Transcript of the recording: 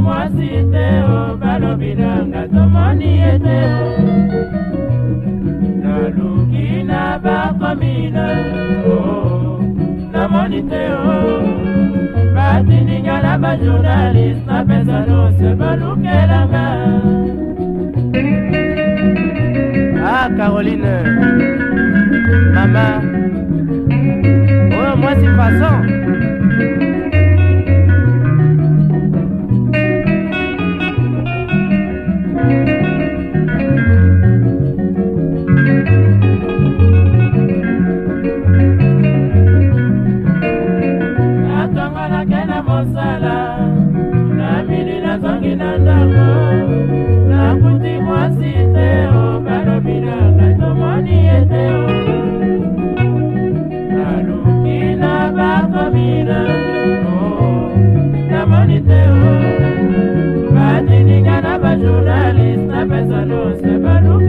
mwasi te o balobi nanga tomoni ete naluki na bakomina namoni te o batininga na bajournaliste napesa nonse balukelanga ah caroline mama oyo oh, mwasi fason soni te o batiningana bajournaliste na pesa nose balu